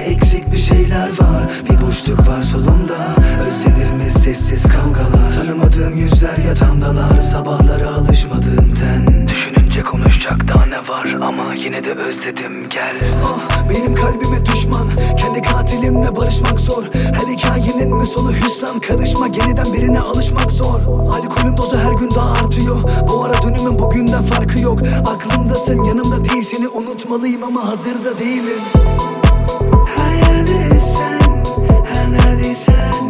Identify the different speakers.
Speaker 1: Sanki eksik bir şeyler var. Bir boşluk var solumda. Özlenir mi sessiz kavgalar? Tanımadığım yüzler yatağımdalar Sabahlara alışmadığım ten. Düşününce konuşacak daha ne var? Ama yine de özledim. Gel. Oh benim kalbime düşman. Kendi katilimle barışmak zor. Her hikayenin mi sonu hüsran? Karışma. Yeniden birine alışmak zor. Alkolün dozu her gün daha artıyor. Bu ara dönümün bugünden farkı yok. Aklımdasın yanımda değil. Seni unutmalıyım ama hazırda değilim yerdeysen Her neredeysen